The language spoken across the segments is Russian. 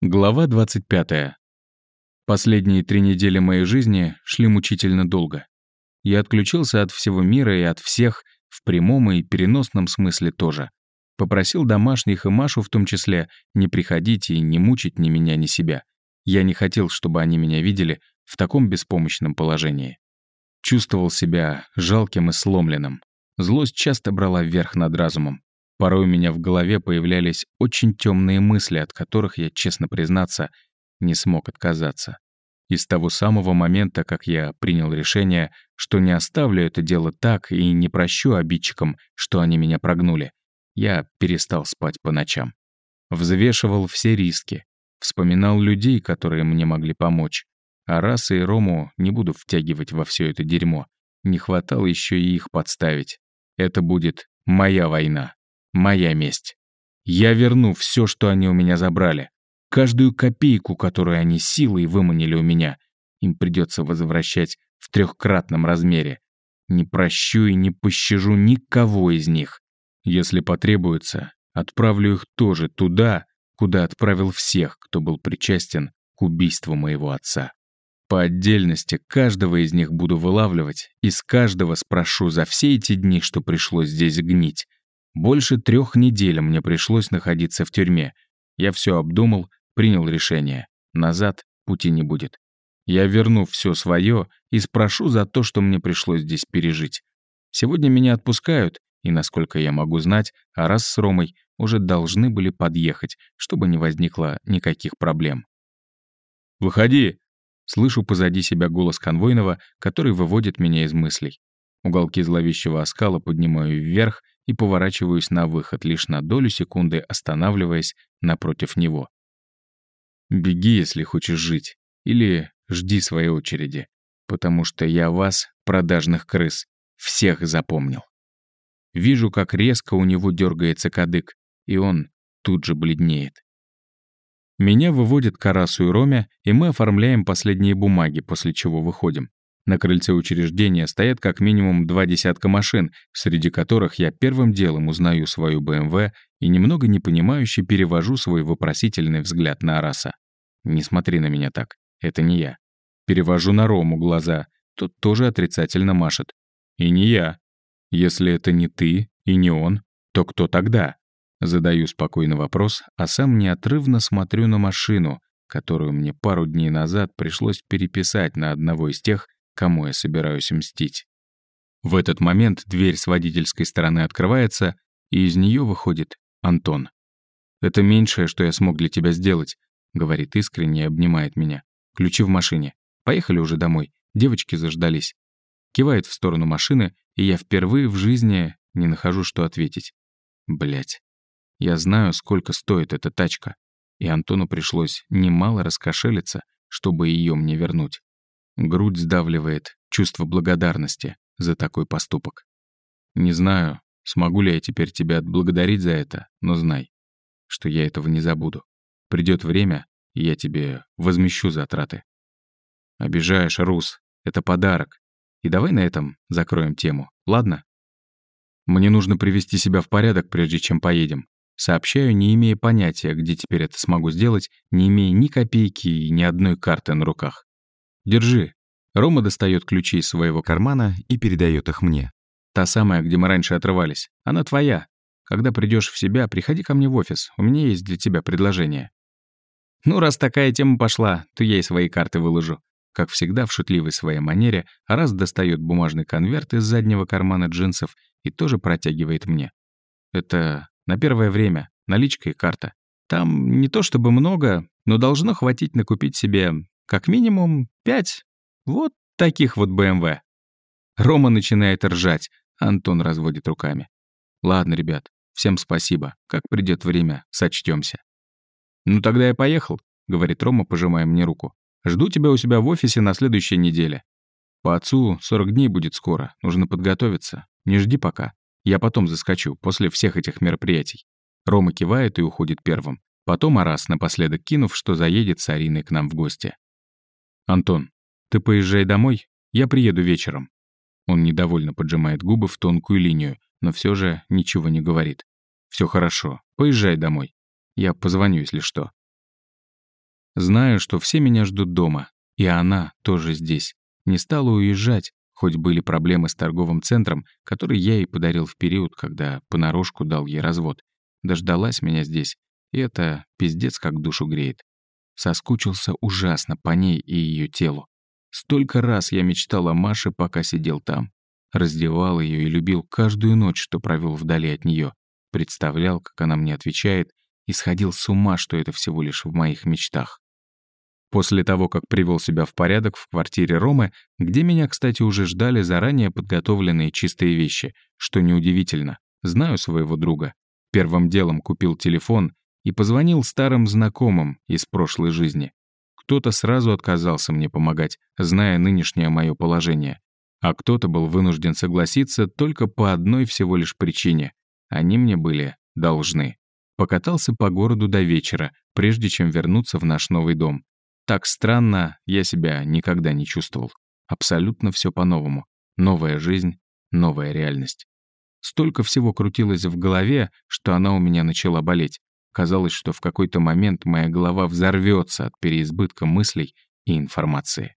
Глава 25. Последние три недели моей жизни шли мучительно долго. Я отключился от всего мира и от всех, в прямом и переносном смысле тоже. Попросил домашних и Машу в том числе не приходить и не мучить ни меня, ни себя. Я не хотел, чтобы они меня видели в таком беспомощном положении. Чувствовал себя жалким и сломленным. Злость часто брала верх над разумом. Порой у меня в голове появлялись очень темные мысли, от которых я, честно признаться, не смог отказаться. И с того самого момента, как я принял решение, что не оставлю это дело так и не прощу обидчикам, что они меня прогнули, я перестал спать по ночам. Взвешивал все риски, вспоминал людей, которые мне могли помочь. А Раса и Рому не буду втягивать во все это дерьмо. Не хватало еще и их подставить. Это будет моя война. Моя месть. Я верну все, что они у меня забрали. Каждую копейку, которую они силой выманили у меня, им придется возвращать в трехкратном размере. Не прощу и не пощажу никого из них. Если потребуется, отправлю их тоже туда, куда отправил всех, кто был причастен к убийству моего отца. По отдельности каждого из них буду вылавливать, и с каждого спрошу за все эти дни, что пришлось здесь гнить, больше трех недель мне пришлось находиться в тюрьме. Я все обдумал, принял решение. Назад пути не будет. Я верну все свое и спрошу за то, что мне пришлось здесь пережить. Сегодня меня отпускают, и, насколько я могу знать, Арас с Ромой уже должны были подъехать, чтобы не возникло никаких проблем. «Выходи!» Слышу позади себя голос конвойного, который выводит меня из мыслей. Уголки зловещего оскала поднимаю вверх и поворачиваюсь на выход, лишь на долю секунды останавливаясь напротив него. «Беги, если хочешь жить, или жди своей очереди, потому что я вас, продажных крыс, всех запомнил». Вижу, как резко у него дергается кадык, и он тут же бледнеет. Меня выводят Карасу и Роме, и мы оформляем последние бумаги, после чего выходим. На крыльце учреждения стоят как минимум два десятка машин, среди которых я первым делом узнаю свою БМВ и немного непонимающе перевожу свой вопросительный взгляд на Араса. «Не смотри на меня так, это не я». Перевожу на Рому глаза, тот тоже отрицательно машет. «И не я. Если это не ты и не он, то кто тогда?» Задаю спокойно вопрос, а сам неотрывно смотрю на машину, которую мне пару дней назад пришлось переписать на одного из тех, кому я собираюсь мстить. В этот момент дверь с водительской стороны открывается, и из нее выходит Антон. «Это меньшее, что я смог для тебя сделать», — говорит искренне и обнимает меня. «Ключи в машине. Поехали уже домой. Девочки заждались». Кивает в сторону машины, и я впервые в жизни не нахожу, что ответить. Блять. Я знаю, сколько стоит эта тачка, и Антону пришлось немало раскошелиться, чтобы ее мне вернуть. Грудь сдавливает чувство благодарности за такой поступок. Не знаю, смогу ли я теперь тебя отблагодарить за это, но знай, что я этого не забуду. Придет время, и я тебе возмещу затраты. Обижаешь, Рус, это подарок. И давай на этом закроем тему, ладно? Мне нужно привести себя в порядок, прежде чем поедем. Сообщаю, не имея понятия, где теперь это смогу сделать, не имея ни копейки и ни одной карты на руках. «Держи». Рома достает ключи из своего кармана и передает их мне. «Та самая, где мы раньше отрывались. Она твоя. Когда придешь в себя, приходи ко мне в офис. У меня есть для тебя предложение». «Ну, раз такая тема пошла, то я и свои карты выложу». Как всегда, в шутливой своей манере, раз достает бумажный конверт из заднего кармана джинсов и тоже протягивает мне. Это на первое время, наличка и карта. Там не то чтобы много, но должно хватить накупить себе как минимум пять вот таких вот БМВ. Рома начинает ржать, Антон разводит руками. Ладно, ребят, всем спасибо. Как придет время, сочтемся. Ну тогда я поехал, говорит Рома, пожимая мне руку. Жду тебя у себя в офисе на следующей неделе. По отцу 40 дней будет скоро, нужно подготовиться. Не жди пока. Я потом заскочу, после всех этих мероприятий. Рома кивает и уходит первым. Потом Арас, напоследок кинув, что заедет с Ариной к нам в гости. «Антон, ты поезжай домой, я приеду вечером». Он недовольно поджимает губы в тонкую линию, но все же ничего не говорит. Все хорошо, поезжай домой. Я позвоню, если что». Знаю, что все меня ждут дома, и она тоже здесь. Не стала уезжать, хоть были проблемы с торговым центром, который я ей подарил в период, когда понарошку дал ей развод. Дождалась меня здесь, и это пиздец как душу греет. Соскучился ужасно по ней и ее телу. Столько раз я мечтал о Маше, пока сидел там. Раздевал ее и любил каждую ночь, что провел вдали от нее. Представлял, как она мне отвечает, и сходил с ума, что это всего лишь в моих мечтах. После того, как привел себя в порядок в квартире Ромы, где меня, кстати, уже ждали заранее подготовленные чистые вещи, что неудивительно, знаю своего друга. Первым делом купил телефон и позвонил старым знакомым из прошлой жизни. Кто-то сразу отказался мне помогать, зная нынешнее мое положение. А кто-то был вынужден согласиться только по одной всего лишь причине. Они мне были должны. Покатался по городу до вечера, прежде чем вернуться в наш новый дом. Так странно я себя никогда не чувствовал. Абсолютно все по-новому. Новая жизнь, новая реальность. Столько всего крутилось в голове, что она у меня начала болеть. Казалось, что в какой-то момент моя голова взорвется от переизбытка мыслей и информации.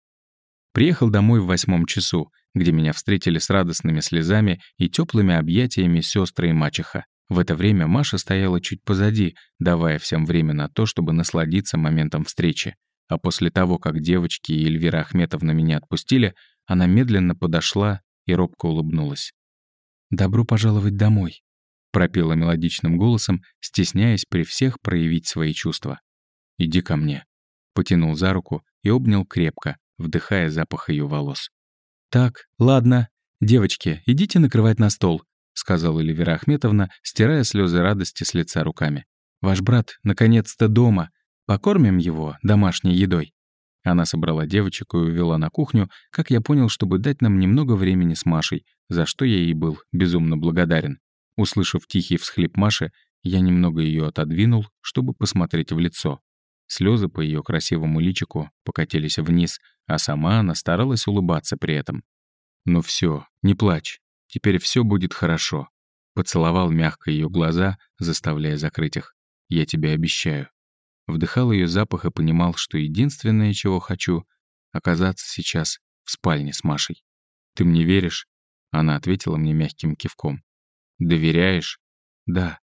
Приехал домой в восьмом часу, где меня встретили с радостными слезами и теплыми объятиями сестры и мачеха. В это время Маша стояла чуть позади, давая всем время на то, чтобы насладиться моментом встречи. А после того, как девочки и Эльвира Ахметовна меня отпустили, она медленно подошла и робко улыбнулась. «Добро пожаловать домой», — пропела мелодичным голосом, стесняясь при всех проявить свои чувства. «Иди ко мне», — потянул за руку и обнял крепко, вдыхая запах ее волос. «Так, ладно. Девочки, идите накрывать на стол», — сказала Эльвира Ахметовна, стирая слезы радости с лица руками. «Ваш брат наконец-то дома. Покормим его домашней едой». Она собрала девочек и увела на кухню, как я понял, чтобы дать нам немного времени с Машей, за что я ей был безумно благодарен. Услышав тихий всхлип Маши, я немного ее отодвинул, чтобы посмотреть в лицо. Слезы по ее красивому личику покатились вниз, а сама она старалась улыбаться при этом. «Ну все, не плачь, теперь все будет хорошо», Поцеловал мягко ее глаза, заставляя закрыть их. «Я тебе обещаю». Вдыхал ее запах и понимал, что единственное, чего хочу — оказаться сейчас в спальне с Машей. «Ты мне веришь?» Она ответила мне мягким кивком. «Доверяешь?» «Да».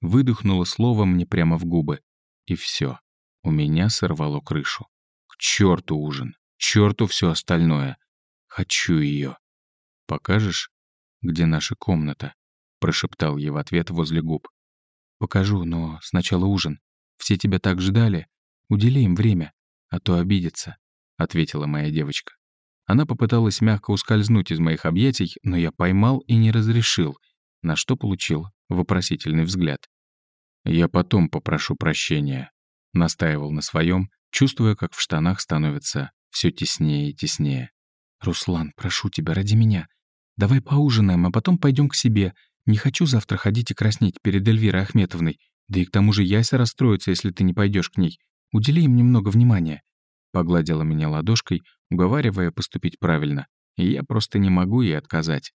Выдохнула слово мне прямо в губы. И все. У меня сорвало крышу. К черту ужин. черту все остальное. Хочу ее. «Покажешь, где наша комната?» Прошептал ей в ответ возле губ. «Покажу, но сначала ужин. Все тебя так ждали. Удели им время, а то обидятся», — ответила моя девочка. Она попыталась мягко ускользнуть из моих объятий, но я поймал и не разрешил, на что получил вопросительный взгляд. «Я потом попрошу прощения», — настаивал на своем, чувствуя, как в штанах становится все теснее и теснее. «Руслан, прошу тебя, ради меня. Давай поужинаем, а потом пойдем к себе. Не хочу завтра ходить и краснеть перед Эльвирой Ахметовной. Да и к тому же Яся расстроится, если ты не пойдешь к ней. Удели им немного внимания». Погладила меня ладошкой, уговаривая поступить правильно. И я просто не могу ей отказать.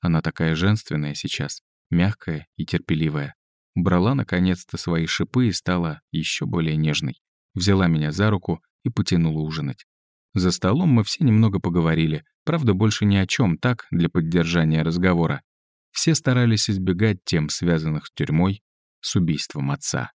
Она такая женственная сейчас, мягкая и терпеливая. Брала наконец-то свои шипы и стала еще более нежной. Взяла меня за руку и потянула ужинать. За столом мы все немного поговорили, правда, больше ни о чем, так, для поддержания разговора. Все старались избегать тем, связанных с тюрьмой, с убийством отца.